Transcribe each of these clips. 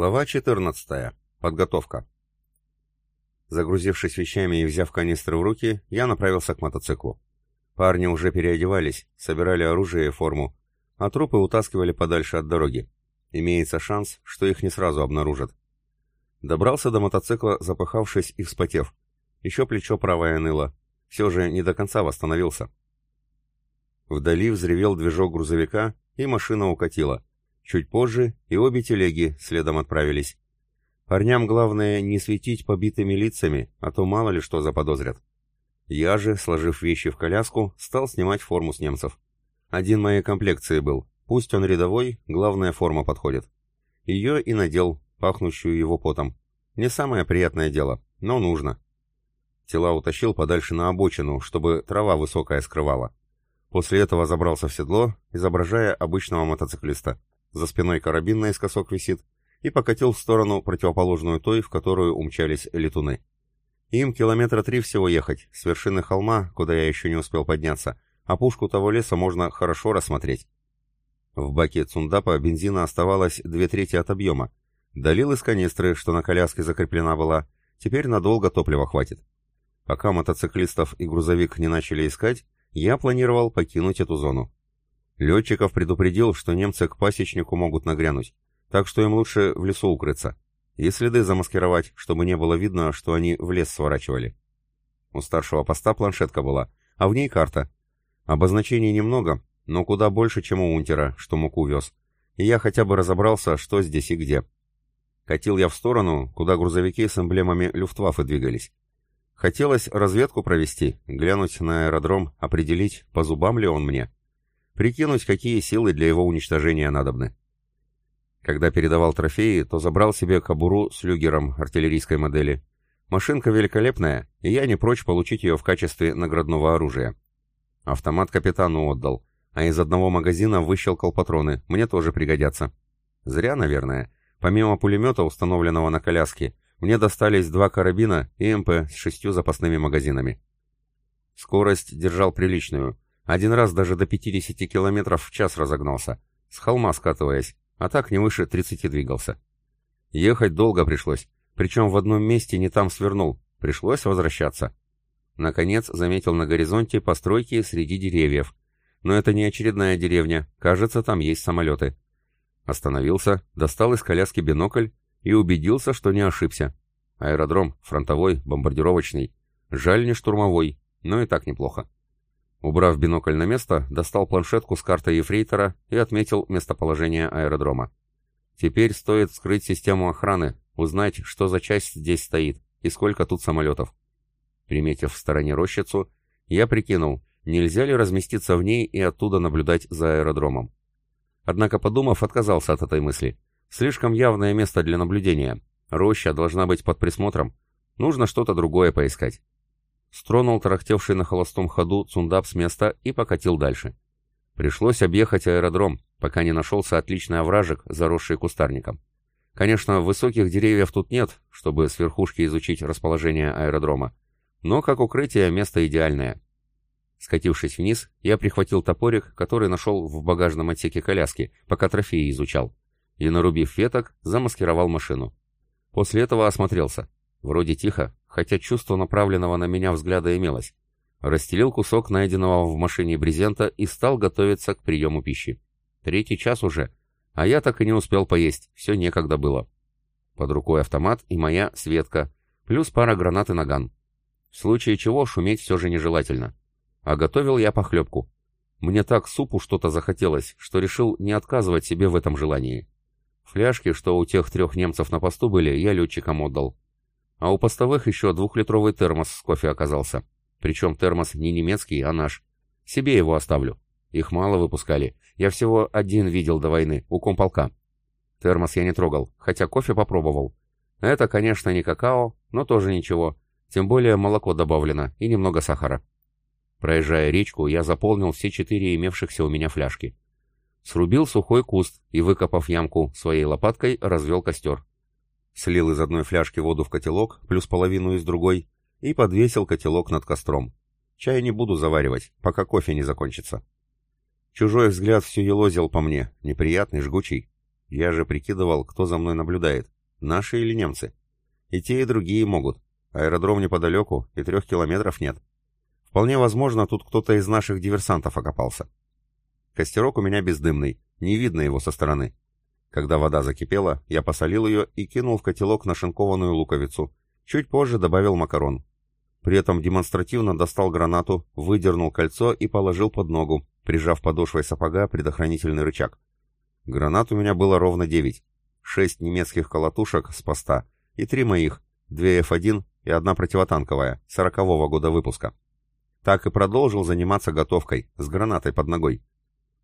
Глава 14. Подготовка. Загрузившись вещами и взяв канистры в руки, я направился к мотоциклу. Парни уже переодевались, собирали оружие и форму, а трупы утаскивали подальше от дороги. Имеется шанс, что их не сразу обнаружат. Добрался до мотоцикла, запыхавшись и вспотев. Еще плечо правое ныло. Все же не до конца восстановился. Вдали взревел движок грузовика, и машина укатила. Чуть позже и обе телеги следом отправились. Парням главное не светить побитыми лицами, а то мало ли что заподозрят. Я же, сложив вещи в коляску, стал снимать форму с немцев. Один моей комплекции был. Пусть он рядовой, главная форма подходит. Ее и надел, пахнущую его потом. Не самое приятное дело, но нужно. Тела утащил подальше на обочину, чтобы трава высокая скрывала. После этого забрался в седло, изображая обычного мотоциклиста за спиной карабин наискосок висит, и покатил в сторону, противоположную той, в которую умчались летуны. Им километра три всего ехать, с вершины холма, куда я еще не успел подняться, а пушку того леса можно хорошо рассмотреть. В баке Цундапа бензина оставалось две трети от объема. Долил из канистры, что на коляске закреплена была, теперь надолго топлива хватит. Пока мотоциклистов и грузовик не начали искать, я планировал покинуть эту зону. Летчиков предупредил, что немцы к пасечнику могут нагрянуть, так что им лучше в лесу укрыться. И следы замаскировать, чтобы не было видно, что они в лес сворачивали. У старшего поста планшетка была, а в ней карта. Обозначений немного, но куда больше, чем у унтера, что муку вез. И я хотя бы разобрался, что здесь и где. Катил я в сторону, куда грузовики с эмблемами Люфтваффе двигались. Хотелось разведку провести, глянуть на аэродром, определить, по зубам ли он мне прикинуть, какие силы для его уничтожения надобны. Когда передавал трофеи, то забрал себе кобуру с люгером артиллерийской модели. Машинка великолепная, и я не прочь получить ее в качестве наградного оружия. Автомат капитану отдал, а из одного магазина выщелкал патроны, мне тоже пригодятся. Зря, наверное. Помимо пулемета, установленного на коляске, мне достались два карабина и МП с шестью запасными магазинами. Скорость держал приличную, один раз даже до 50 километров в час разогнался, с холма скатываясь, а так не выше 30 двигался. Ехать долго пришлось, причем в одном месте не там свернул, пришлось возвращаться. Наконец заметил на горизонте постройки среди деревьев. Но это не очередная деревня, кажется, там есть самолеты. Остановился, достал из коляски бинокль и убедился, что не ошибся. Аэродром, фронтовой, бомбардировочный. Жаль, не штурмовой, но и так неплохо. Убрав бинокль на место, достал планшетку с картой Ефрейтора и отметил местоположение аэродрома. Теперь стоит вскрыть систему охраны, узнать, что за часть здесь стоит и сколько тут самолетов. Приметив в стороне рощицу, я прикинул, нельзя ли разместиться в ней и оттуда наблюдать за аэродромом. Однако, подумав, отказался от этой мысли. Слишком явное место для наблюдения. Роща должна быть под присмотром. Нужно что-то другое поискать стронул тарахтевший на холостом ходу Цундап с места и покатил дальше. Пришлось объехать аэродром, пока не нашелся отличный овражек, заросший кустарником. Конечно, высоких деревьев тут нет, чтобы с верхушки изучить расположение аэродрома, но как укрытие место идеальное. Скатившись вниз, я прихватил топорик, который нашел в багажном отсеке коляски, пока трофеи изучал, и, нарубив веток, замаскировал машину. После этого осмотрелся. Вроде тихо, хотя чувство направленного на меня взгляда имелось. Расстелил кусок найденного в машине брезента и стал готовиться к приему пищи. Третий час уже, а я так и не успел поесть, все некогда было. Под рукой автомат и моя Светка, плюс пара гранат и наган. В случае чего шуметь все же нежелательно. А готовил я похлебку. Мне так супу что-то захотелось, что решил не отказывать себе в этом желании. Фляжки, что у тех трех немцев на посту были, я летчикам отдал. А у постовых еще двухлитровый термос с кофе оказался. Причем термос не немецкий, а наш. Себе его оставлю. Их мало выпускали. Я всего один видел до войны, у комполка. Термос я не трогал, хотя кофе попробовал. Это, конечно, не какао, но тоже ничего. Тем более молоко добавлено и немного сахара. Проезжая речку, я заполнил все четыре имевшихся у меня фляжки. Срубил сухой куст и, выкопав ямку своей лопаткой, развел костер. Слил из одной фляжки воду в котелок, плюс половину из другой, и подвесил котелок над костром. Чай не буду заваривать, пока кофе не закончится. Чужой взгляд все елозил по мне, неприятный, жгучий. Я же прикидывал, кто за мной наблюдает, наши или немцы. И те, и другие могут. Аэродром неподалеку, и трех километров нет. Вполне возможно, тут кто-то из наших диверсантов окопался. Костерок у меня бездымный, не видно его со стороны. Когда вода закипела, я посолил ее и кинул в котелок нашинкованную луковицу. Чуть позже добавил макарон. При этом демонстративно достал гранату, выдернул кольцо и положил под ногу, прижав подошвой сапога предохранительный рычаг. Гранат у меня было ровно девять. Шесть немецких колотушек с поста и три моих, две F1 и одна противотанковая, сорокового года выпуска. Так и продолжил заниматься готовкой, с гранатой под ногой.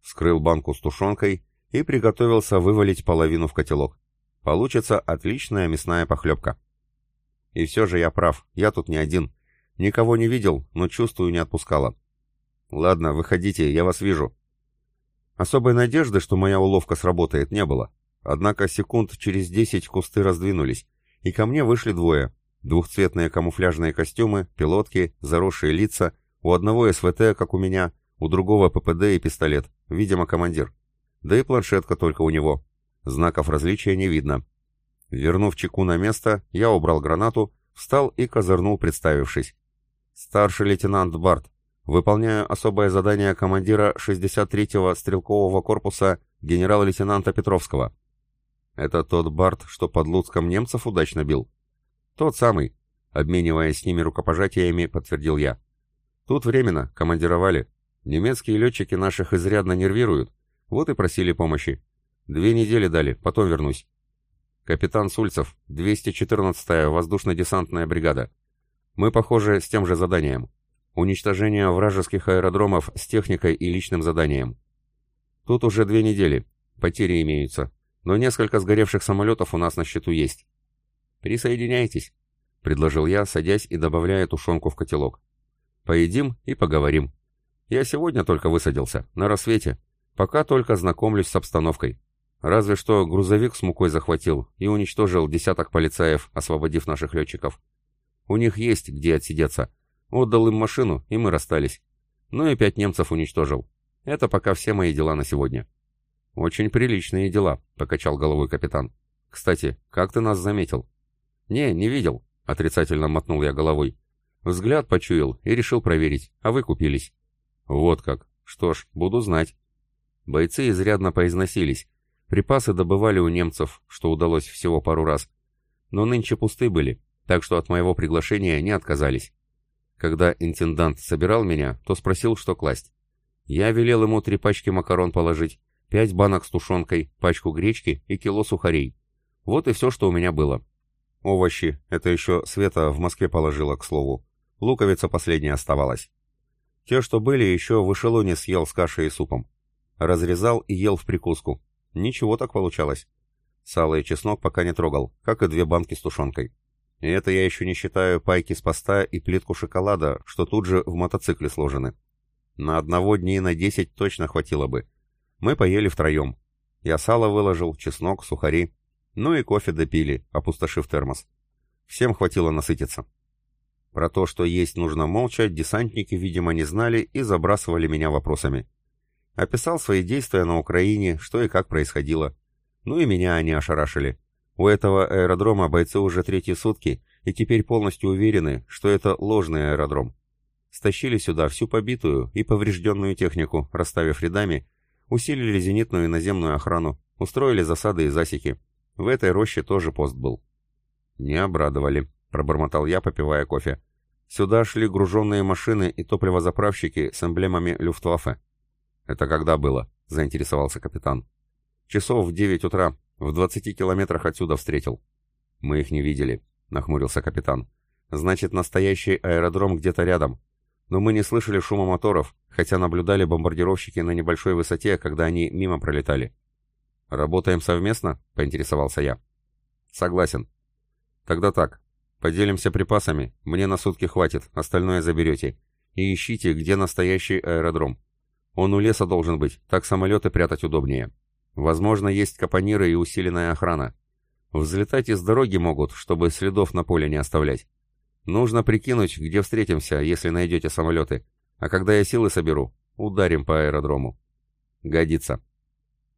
Вскрыл банку с тушенкой и приготовился вывалить половину в котелок. Получится отличная мясная похлебка. И все же я прав, я тут не один. Никого не видел, но чувствую не отпускало. Ладно, выходите, я вас вижу. Особой надежды, что моя уловка сработает, не было. Однако секунд через десять кусты раздвинулись, и ко мне вышли двое. Двухцветные камуфляжные костюмы, пилотки, заросшие лица, у одного СВТ, как у меня, у другого ППД и пистолет, видимо, командир. Да и планшетка только у него. Знаков различия не видно. Вернув чеку на место, я убрал гранату, встал и козырнул, представившись. «Старший лейтенант Барт. Выполняю особое задание командира 63-го стрелкового корпуса генерал-лейтенанта Петровского». «Это тот Барт, что под Луцком немцев удачно бил?» «Тот самый», — обмениваясь с ними рукопожатиями, подтвердил я. «Тут временно, командировали. Немецкие летчики наших изрядно нервируют, вот и просили помощи. Две недели дали, потом вернусь. Капитан Сульцев, 214-я воздушно-десантная бригада. Мы, похоже, с тем же заданием. Уничтожение вражеских аэродромов с техникой и личным заданием. Тут уже две недели. Потери имеются. Но несколько сгоревших самолетов у нас на счету есть. Присоединяйтесь, предложил я, садясь и добавляя тушенку в котелок. Поедим и поговорим. Я сегодня только высадился, на рассвете. Пока только знакомлюсь с обстановкой. Разве что грузовик с мукой захватил и уничтожил десяток полицаев, освободив наших летчиков. У них есть где отсидеться. Отдал им машину, и мы расстались. Ну и пять немцев уничтожил. Это пока все мои дела на сегодня. Очень приличные дела, покачал головой капитан. Кстати, как ты нас заметил? Не, не видел, отрицательно мотнул я головой. Взгляд почуял и решил проверить, а вы купились. Вот как. Что ж, буду знать. Бойцы изрядно поизносились. Припасы добывали у немцев, что удалось всего пару раз. Но нынче пусты были, так что от моего приглашения не отказались. Когда интендант собирал меня, то спросил, что класть. Я велел ему три пачки макарон положить, пять банок с тушенкой, пачку гречки и кило сухарей. Вот и все, что у меня было. Овощи, это еще Света в Москве положила, к слову. Луковица последняя оставалась. Те, что были, еще в эшелоне съел с кашей и супом. Разрезал и ел в прикуску. Ничего так получалось. Сало и чеснок пока не трогал, как и две банки с тушенкой. И это я еще не считаю пайки с поста и плитку шоколада, что тут же в мотоцикле сложены. На одного дней на десять точно хватило бы. Мы поели втроем. Я сало выложил, чеснок, сухари. Ну и кофе допили, опустошив термос. Всем хватило насытиться. Про то, что есть нужно молча, десантники, видимо, не знали и забрасывали меня вопросами. Описал свои действия на Украине, что и как происходило. Ну и меня они ошарашили. У этого аэродрома бойцы уже третьи сутки, и теперь полностью уверены, что это ложный аэродром. Стащили сюда всю побитую и поврежденную технику, расставив рядами, усилили зенитную и наземную охрану, устроили засады и засеки. В этой роще тоже пост был. «Не обрадовали», — пробормотал я, попивая кофе. «Сюда шли груженные машины и топливозаправщики с эмблемами Люфтваффе. «Это когда было?» — заинтересовался капитан. «Часов в девять утра. В двадцати километрах отсюда встретил». «Мы их не видели», — нахмурился капитан. «Значит, настоящий аэродром где-то рядом. Но мы не слышали шума моторов, хотя наблюдали бомбардировщики на небольшой высоте, когда они мимо пролетали». «Работаем совместно?» — поинтересовался я. «Согласен». «Тогда так. Поделимся припасами. Мне на сутки хватит, остальное заберете. И ищите, где настоящий аэродром. Он у леса должен быть, так самолеты прятать удобнее. Возможно, есть капониры и усиленная охрана. Взлетать из дороги могут, чтобы следов на поле не оставлять. Нужно прикинуть, где встретимся, если найдете самолеты. А когда я силы соберу, ударим по аэродрому. Годится.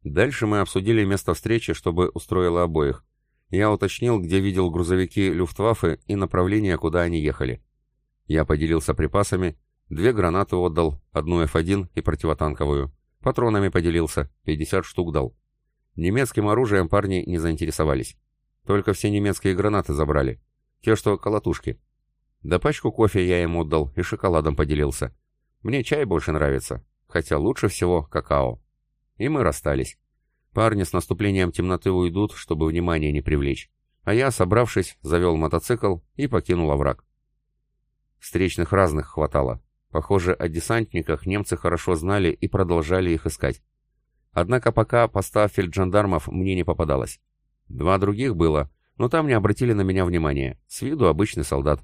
Дальше мы обсудили место встречи, чтобы устроило обоих. Я уточнил, где видел грузовики Люфтваффе и направление, куда они ехали. Я поделился припасами, две гранаты отдал, одну F1 и противотанковую. Патронами поделился, 50 штук дал. Немецким оружием парни не заинтересовались. Только все немецкие гранаты забрали. Те, что колотушки. Да пачку кофе я ему отдал и шоколадом поделился. Мне чай больше нравится, хотя лучше всего какао. И мы расстались. Парни с наступлением темноты уйдут, чтобы внимание не привлечь. А я, собравшись, завел мотоцикл и покинул овраг. Встречных разных хватало. Похоже, о десантниках немцы хорошо знали и продолжали их искать. Однако пока поста фельджандармов мне не попадалось. Два других было, но там не обратили на меня внимания. С виду обычный солдат.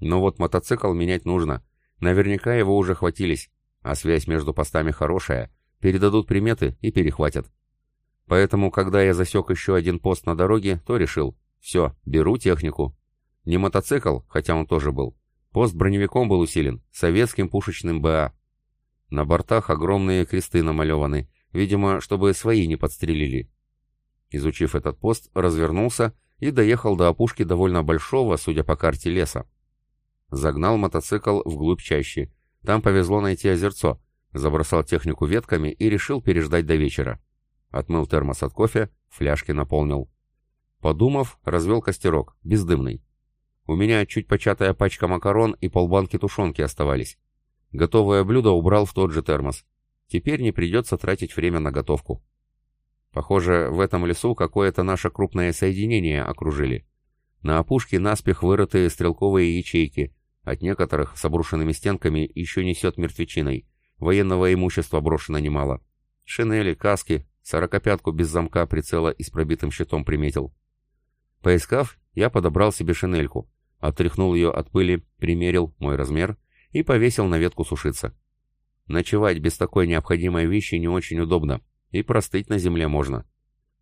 Но вот мотоцикл менять нужно. Наверняка его уже хватились, а связь между постами хорошая. Передадут приметы и перехватят. Поэтому, когда я засек еще один пост на дороге, то решил, все, беру технику. Не мотоцикл, хотя он тоже был. Пост броневиком был усилен, советским пушечным БА. На бортах огромные кресты намалеваны, видимо, чтобы свои не подстрелили. Изучив этот пост, развернулся и доехал до опушки довольно большого, судя по карте, леса. Загнал мотоцикл вглубь чащи. Там повезло найти озерцо. Забросал технику ветками и решил переждать до вечера. Отмыл термос от кофе, фляжки наполнил. Подумав, развел костерок, бездымный. У меня чуть початая пачка макарон и полбанки тушенки оставались. Готовое блюдо убрал в тот же термос. Теперь не придется тратить время на готовку. Похоже, в этом лесу какое-то наше крупное соединение окружили. На опушке наспех вырытые стрелковые ячейки, от некоторых с обрушенными стенками еще несет мертвечиной. Военного имущества брошено немало. Шинели, каски, сорокопятку без замка прицела и с пробитым щитом приметил. Поискав, я подобрал себе шинельку, отряхнул ее от пыли, примерил мой размер и повесил на ветку сушиться. Ночевать без такой необходимой вещи не очень удобно, и простыть на земле можно.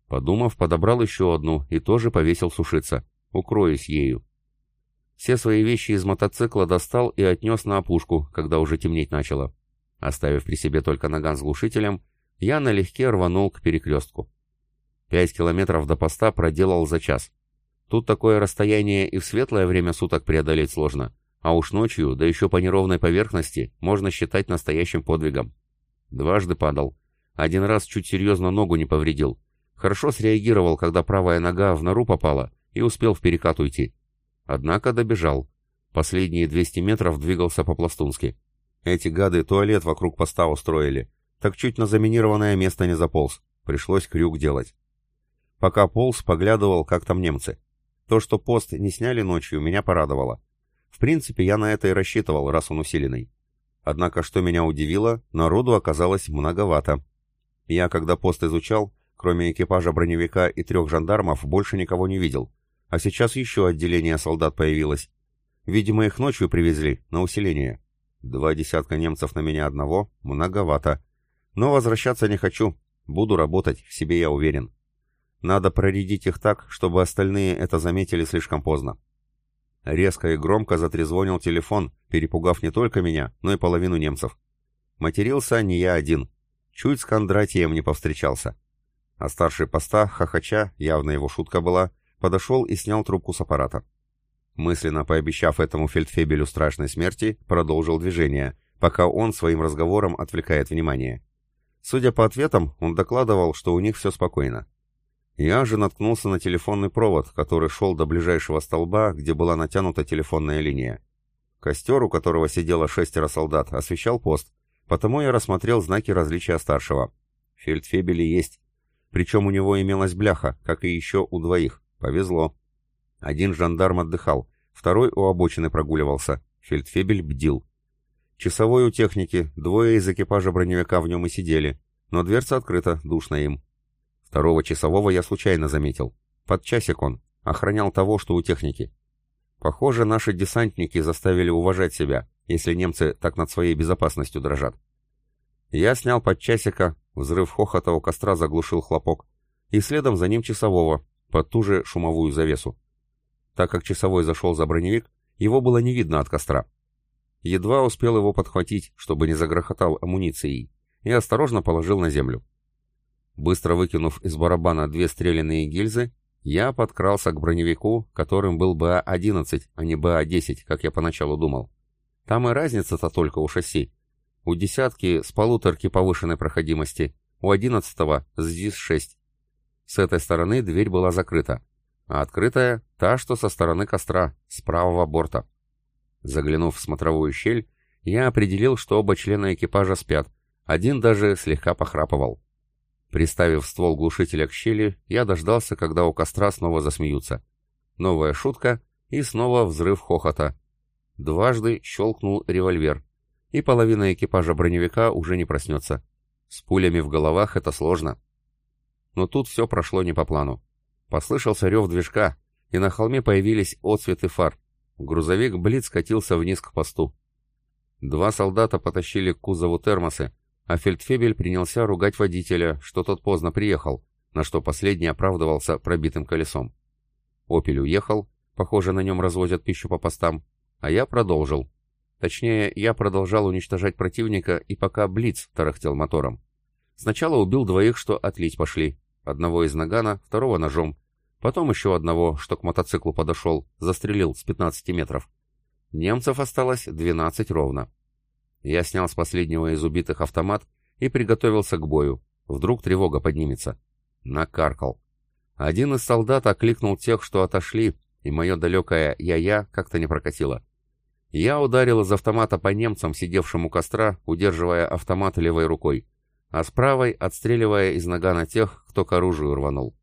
Подумав, подобрал еще одну и тоже повесил сушиться. Укроюсь ею. Все свои вещи из мотоцикла достал и отнес на опушку, когда уже темнеть начало. Оставив при себе только наган с глушителем, я налегке рванул к перекрестку. Пять километров до поста проделал за час. Тут такое расстояние и в светлое время суток преодолеть сложно, а уж ночью, да еще по неровной поверхности, можно считать настоящим подвигом. Дважды падал. Один раз чуть серьезно ногу не повредил. Хорошо среагировал, когда правая нога в нору попала, и успел в перекат уйти. Однако добежал. Последние 200 метров двигался по-пластунски. Эти гады туалет вокруг поста устроили. Так чуть на заминированное место не заполз. Пришлось крюк делать. Пока полз, поглядывал, как там немцы. То, что пост не сняли ночью, меня порадовало. В принципе, я на это и рассчитывал, раз он усиленный. Однако, что меня удивило, народу оказалось многовато. Я, когда пост изучал, кроме экипажа броневика и трех жандармов, больше никого не видел. А сейчас еще отделение солдат появилось. Видимо, их ночью привезли, на усиление. Два десятка немцев на меня одного, многовато. Но возвращаться не хочу, буду работать, в себе я уверен. Надо проредить их так, чтобы остальные это заметили слишком поздно. Резко и громко затрезвонил телефон, перепугав не только меня, но и половину немцев. Матерился не я один. Чуть с Кондратием не повстречался. А старший поста, хохоча, явно его шутка была, подошел и снял трубку с аппарата. Мысленно пообещав этому фельдфебелю страшной смерти, продолжил движение, пока он своим разговором отвлекает внимание. Судя по ответам, он докладывал, что у них все спокойно. Я же наткнулся на телефонный провод, который шел до ближайшего столба, где была натянута телефонная линия. Костер, у которого сидело шестеро солдат, освещал пост, потому я рассмотрел знаки различия старшего. Фельдфебели есть. Причем у него имелась бляха, как и еще у двоих. Повезло. Один жандарм отдыхал, второй у обочины прогуливался. Фельдфебель бдил. Часовой у техники, двое из экипажа броневика в нем и сидели, но дверца открыта, душно им. Второго часового я случайно заметил. Под часик он. Охранял того, что у техники. Похоже, наши десантники заставили уважать себя, если немцы так над своей безопасностью дрожат. Я снял под часика, взрыв хохота у костра заглушил хлопок, и следом за ним часового, под ту же шумовую завесу. Так как часовой зашел за броневик, его было не видно от костра. Едва успел его подхватить, чтобы не загрохотал амуницией, и осторожно положил на землю. Быстро выкинув из барабана две стреляные гильзы, я подкрался к броневику, которым был БА-11, а не БА-10, как я поначалу думал. Там и разница-то только у шасси. У десятки с полуторки повышенной проходимости, у одиннадцатого с ЗИС-6. С этой стороны дверь была закрыта, а открытая — та, что со стороны костра, с правого борта. Заглянув в смотровую щель, я определил, что оба члена экипажа спят, один даже слегка похрапывал. Приставив ствол глушителя к щели, я дождался, когда у костра снова засмеются. Новая шутка и снова взрыв хохота. Дважды щелкнул револьвер, и половина экипажа броневика уже не проснется. С пулями в головах это сложно. Но тут все прошло не по плану. Послышался рев движка, и на холме появились отсветы фар. Грузовик Блиц скатился вниз к посту. Два солдата потащили к кузову термосы, а фельдфебель принялся ругать водителя, что тот поздно приехал, на что последний оправдывался пробитым колесом. «Опель» уехал, похоже, на нем развозят пищу по постам, а я продолжил. Точнее, я продолжал уничтожать противника, и пока Блиц тарахтел мотором. Сначала убил двоих, что отлить пошли. Одного из нагана, второго ножом. Потом еще одного, что к мотоциклу подошел, застрелил с 15 метров. Немцев осталось 12 ровно. Я снял с последнего из убитых автомат и приготовился к бою. Вдруг тревога поднимется. Накаркал. Один из солдат окликнул тех, что отошли, и мое далекое «я-я» как-то не прокатило. Я ударил из автомата по немцам, сидевшим у костра, удерживая автомат левой рукой, а с правой отстреливая из нагана тех, кто к оружию рванул.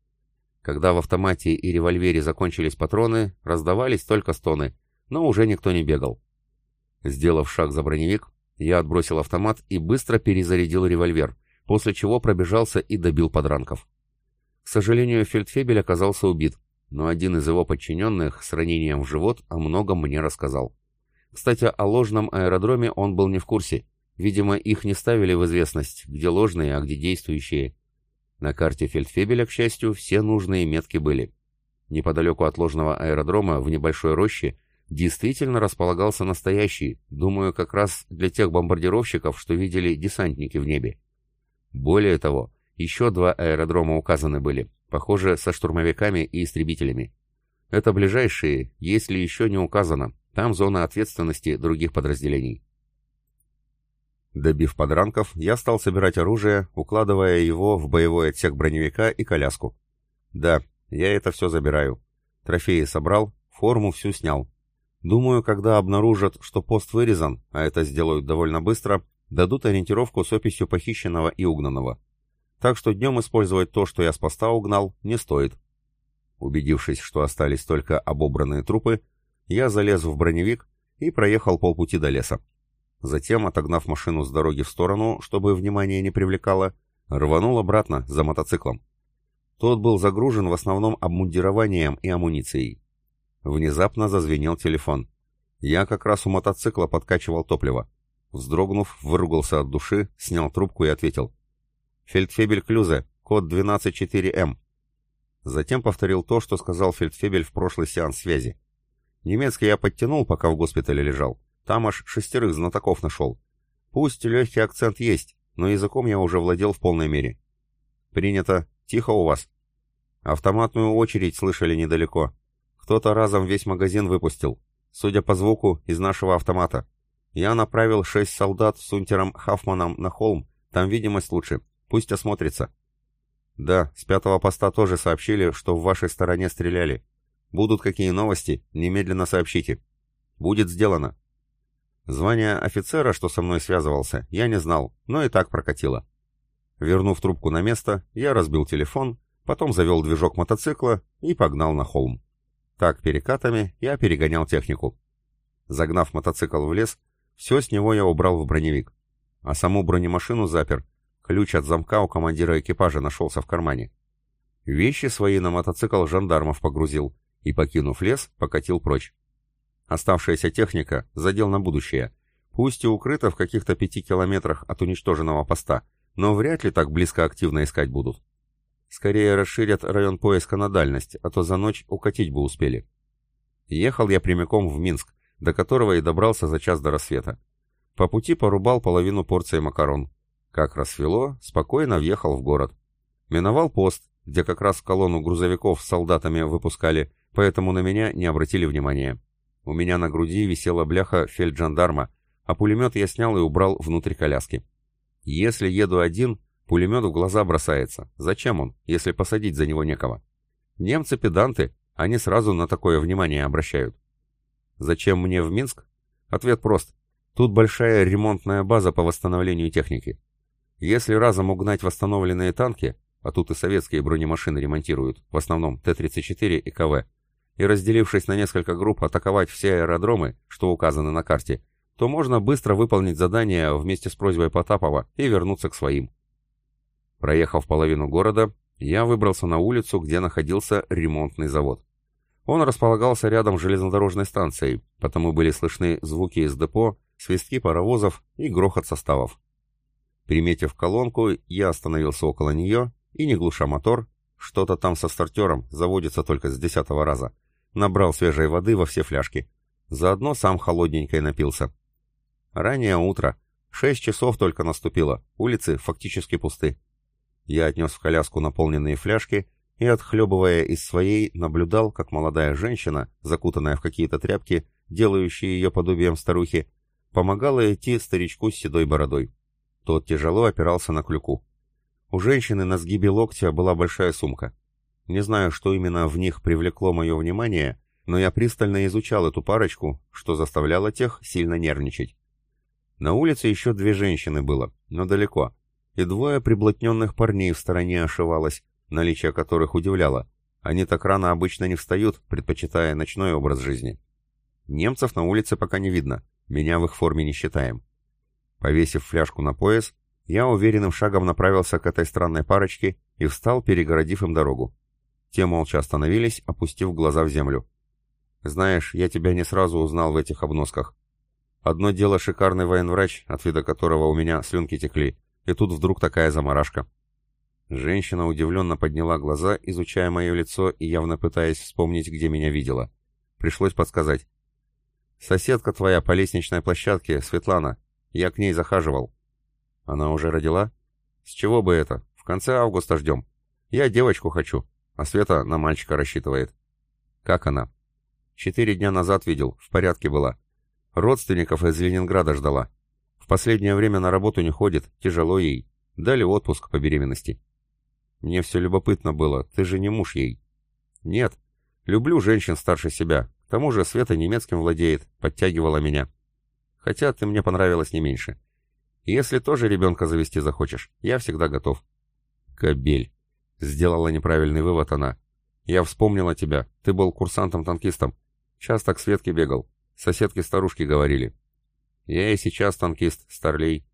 Когда в автомате и револьвере закончились патроны, раздавались только стоны, но уже никто не бегал. Сделав шаг за броневик, я отбросил автомат и быстро перезарядил револьвер, после чего пробежался и добил подранков. К сожалению, фельдфебель оказался убит, но один из его подчиненных с ранением в живот о многом мне рассказал. Кстати, о ложном аэродроме он был не в курсе. Видимо, их не ставили в известность, где ложные, а где действующие. На карте Фельдфебеля, к счастью, все нужные метки были. Неподалеку от ложного аэродрома, в небольшой роще, действительно располагался настоящий, думаю, как раз для тех бомбардировщиков, что видели десантники в небе. Более того, еще два аэродрома указаны были, похоже, со штурмовиками и истребителями. Это ближайшие, если еще не указано, там зона ответственности других подразделений. Добив подранков, я стал собирать оружие, укладывая его в боевой отсек броневика и коляску. Да, я это все забираю. Трофеи собрал, форму всю снял. Думаю, когда обнаружат, что пост вырезан, а это сделают довольно быстро, дадут ориентировку с описью похищенного и угнанного. Так что днем использовать то, что я с поста угнал, не стоит. Убедившись, что остались только обобранные трупы, я залез в броневик и проехал полпути до леса. Затем, отогнав машину с дороги в сторону, чтобы внимание не привлекало, рванул обратно за мотоциклом. Тот был загружен в основном обмундированием и амуницией. Внезапно зазвенел телефон. Я как раз у мотоцикла подкачивал топливо. Вздрогнув, выругался от души, снял трубку и ответил. «Фельдфебель Клюзе, код 124М». Затем повторил то, что сказал Фельдфебель в прошлый сеанс связи. Немецкий я подтянул, пока в госпитале лежал. Там аж шестерых знатоков нашел. Пусть легкий акцент есть, но языком я уже владел в полной мере. Принято. Тихо у вас. Автоматную очередь слышали недалеко. Кто-то разом весь магазин выпустил. Судя по звуку, из нашего автомата. Я направил шесть солдат с унтером Хафманом на холм. Там видимость лучше. Пусть осмотрится. Да, с пятого поста тоже сообщили, что в вашей стороне стреляли. Будут какие новости, немедленно сообщите. Будет сделано. Звание офицера, что со мной связывался, я не знал, но и так прокатило. Вернув трубку на место, я разбил телефон, потом завел движок мотоцикла и погнал на холм. Так перекатами я перегонял технику. Загнав мотоцикл в лес, все с него я убрал в броневик. А саму бронемашину запер. Ключ от замка у командира экипажа нашелся в кармане. Вещи свои на мотоцикл жандармов погрузил и, покинув лес, покатил прочь. Оставшаяся техника задел на будущее. Пусть и укрыта в каких-то пяти километрах от уничтоженного поста, но вряд ли так близко активно искать будут. Скорее расширят район поиска на дальность, а то за ночь укатить бы успели. Ехал я прямиком в Минск, до которого и добрался за час до рассвета. По пути порубал половину порции макарон. Как рассвело, спокойно въехал в город. Миновал пост, где как раз колонну грузовиков с солдатами выпускали, поэтому на меня не обратили внимания. У меня на груди висела бляха фельджандарма, а пулемет я снял и убрал внутрь коляски. Если еду один, пулемет в глаза бросается. Зачем он, если посадить за него некого? Немцы педанты, они сразу на такое внимание обращают. Зачем мне в Минск? Ответ прост. Тут большая ремонтная база по восстановлению техники. Если разом угнать восстановленные танки, а тут и советские бронемашины ремонтируют, в основном Т-34 и КВ, и разделившись на несколько групп атаковать все аэродромы, что указаны на карте, то можно быстро выполнить задание вместе с просьбой Потапова и вернуться к своим. Проехав половину города, я выбрался на улицу, где находился ремонтный завод. Он располагался рядом с железнодорожной станцией, потому были слышны звуки из депо, свистки паровозов и грохот составов. Приметив колонку, я остановился около нее и, не глуша мотор, что-то там со стартером заводится только с десятого раза, набрал свежей воды во все фляжки. Заодно сам холодненькой напился. Раннее утро. Шесть часов только наступило, улицы фактически пусты. Я отнес в коляску наполненные фляжки и, отхлебывая из своей, наблюдал, как молодая женщина, закутанная в какие-то тряпки, делающие ее подобием старухи, помогала идти старичку с седой бородой. Тот тяжело опирался на клюку. У женщины на сгибе локтя была большая сумка. Не знаю, что именно в них привлекло мое внимание, но я пристально изучал эту парочку, что заставляло тех сильно нервничать. На улице еще две женщины было, но далеко, и двое приблотненных парней в стороне ошивалось, наличие которых удивляло. Они так рано обычно не встают, предпочитая ночной образ жизни. Немцев на улице пока не видно, меня в их форме не считаем. Повесив фляжку на пояс, я уверенным шагом направился к этой странной парочке и встал, перегородив им дорогу. Те молча остановились, опустив глаза в землю. «Знаешь, я тебя не сразу узнал в этих обносках. Одно дело шикарный военврач, от вида которого у меня слюнки текли, и тут вдруг такая заморашка. Женщина удивленно подняла глаза, изучая мое лицо и явно пытаясь вспомнить, где меня видела. Пришлось подсказать. «Соседка твоя по лестничной площадке, Светлана. Я к ней захаживал». «Она уже родила?» «С чего бы это? В конце августа ждем. Я девочку хочу, а Света на мальчика рассчитывает». «Как она?» «Четыре дня назад видел, в порядке была. Родственников из Ленинграда ждала. В последнее время на работу не ходит, тяжело ей. Дали отпуск по беременности. Мне все любопытно было, ты же не муж ей. Нет, люблю женщин старше себя. К тому же Света немецким владеет, подтягивала меня. Хотя ты мне понравилась не меньше. Если тоже ребенка завести захочешь, я всегда готов. Кобель. Сделала неправильный вывод она. Я вспомнила тебя. Ты был курсантом-танкистом. Часто к Светке бегал. Соседки-старушки говорили. Я и сейчас танкист, старлей.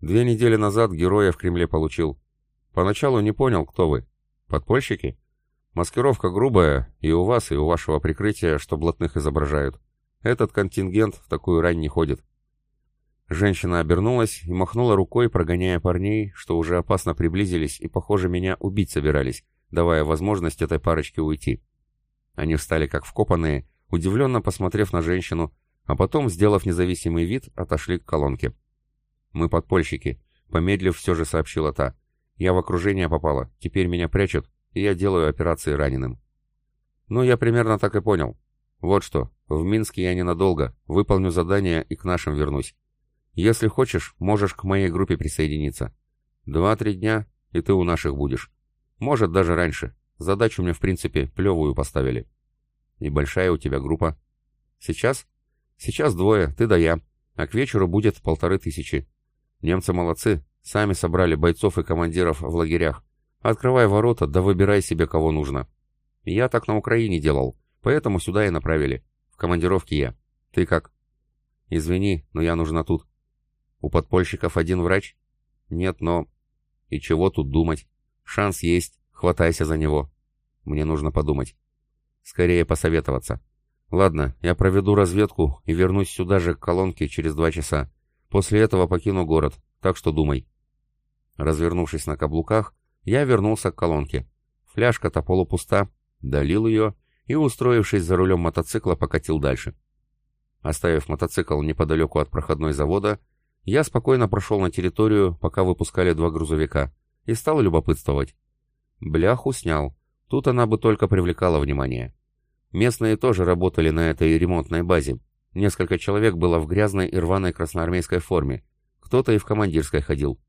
Две недели назад героя в Кремле получил. Поначалу не понял, кто вы. Подпольщики? Маскировка грубая, и у вас, и у вашего прикрытия, что блатных изображают. Этот контингент в такую рань не ходит. Женщина обернулась и махнула рукой, прогоняя парней, что уже опасно приблизились и, похоже, меня убить собирались, давая возможность этой парочке уйти. Они встали как вкопанные, удивленно посмотрев на женщину, а потом, сделав независимый вид, отошли к колонке. «Мы подпольщики», — помедлив все же сообщила та. «Я в окружение попала, теперь меня прячут, и я делаю операции раненым». «Ну, я примерно так и понял. Вот что, в Минске я ненадолго, выполню задание и к нашим вернусь. Если хочешь, можешь к моей группе присоединиться. Два-три дня, и ты у наших будешь. Может, даже раньше. Задачу мне, в принципе, плевую поставили». «И большая у тебя группа?» «Сейчас?» Сейчас двое, ты да я, а к вечеру будет полторы тысячи. Немцы молодцы, сами собрали бойцов и командиров в лагерях. Открывай ворота, да выбирай себе, кого нужно. Я так на Украине делал, поэтому сюда и направили. В командировке я. Ты как? Извини, но я нужна тут. У подпольщиков один врач? Нет, но... И чего тут думать? Шанс есть, хватайся за него. Мне нужно подумать. Скорее посоветоваться. Ладно, я проведу разведку и вернусь сюда же к колонке через два часа. После этого покину город, так что думай. Развернувшись на каблуках, я вернулся к колонке. Фляжка-то полупуста, долил ее и, устроившись за рулем мотоцикла, покатил дальше. Оставив мотоцикл неподалеку от проходной завода, я спокойно прошел на территорию, пока выпускали два грузовика, и стал любопытствовать. Бляху снял. Тут она бы только привлекала внимание. Местные тоже работали на этой ремонтной базе. Несколько человек было в грязной и рваной красноармейской форме. Кто-то и в командирской ходил.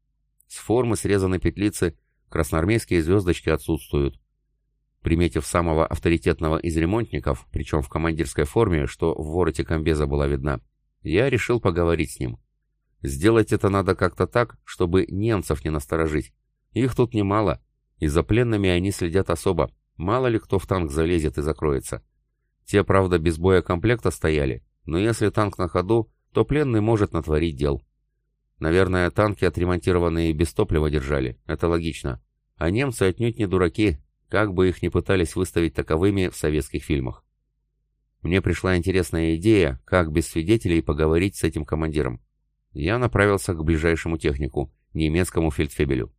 С формы срезаны петлицы, красноармейские звездочки отсутствуют. Приметив самого авторитетного из ремонтников, причем в командирской форме, что в вороте комбеза была видна, я решил поговорить с ним. Сделать это надо как-то так, чтобы немцев не насторожить. Их тут немало, и за пленными они следят особо. Мало ли кто в танк залезет и закроется. Те, правда, без боекомплекта стояли, но если танк на ходу, то пленный может натворить дел. Наверное, танки, отремонтированные без топлива, держали. Это логично. А немцы отнюдь не дураки, как бы их ни пытались выставить таковыми в советских фильмах. Мне пришла интересная идея, как без свидетелей поговорить с этим командиром. Я направился к ближайшему технику, немецкому фельдфебелю.